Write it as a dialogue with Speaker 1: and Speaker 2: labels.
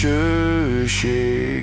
Speaker 1: köşeye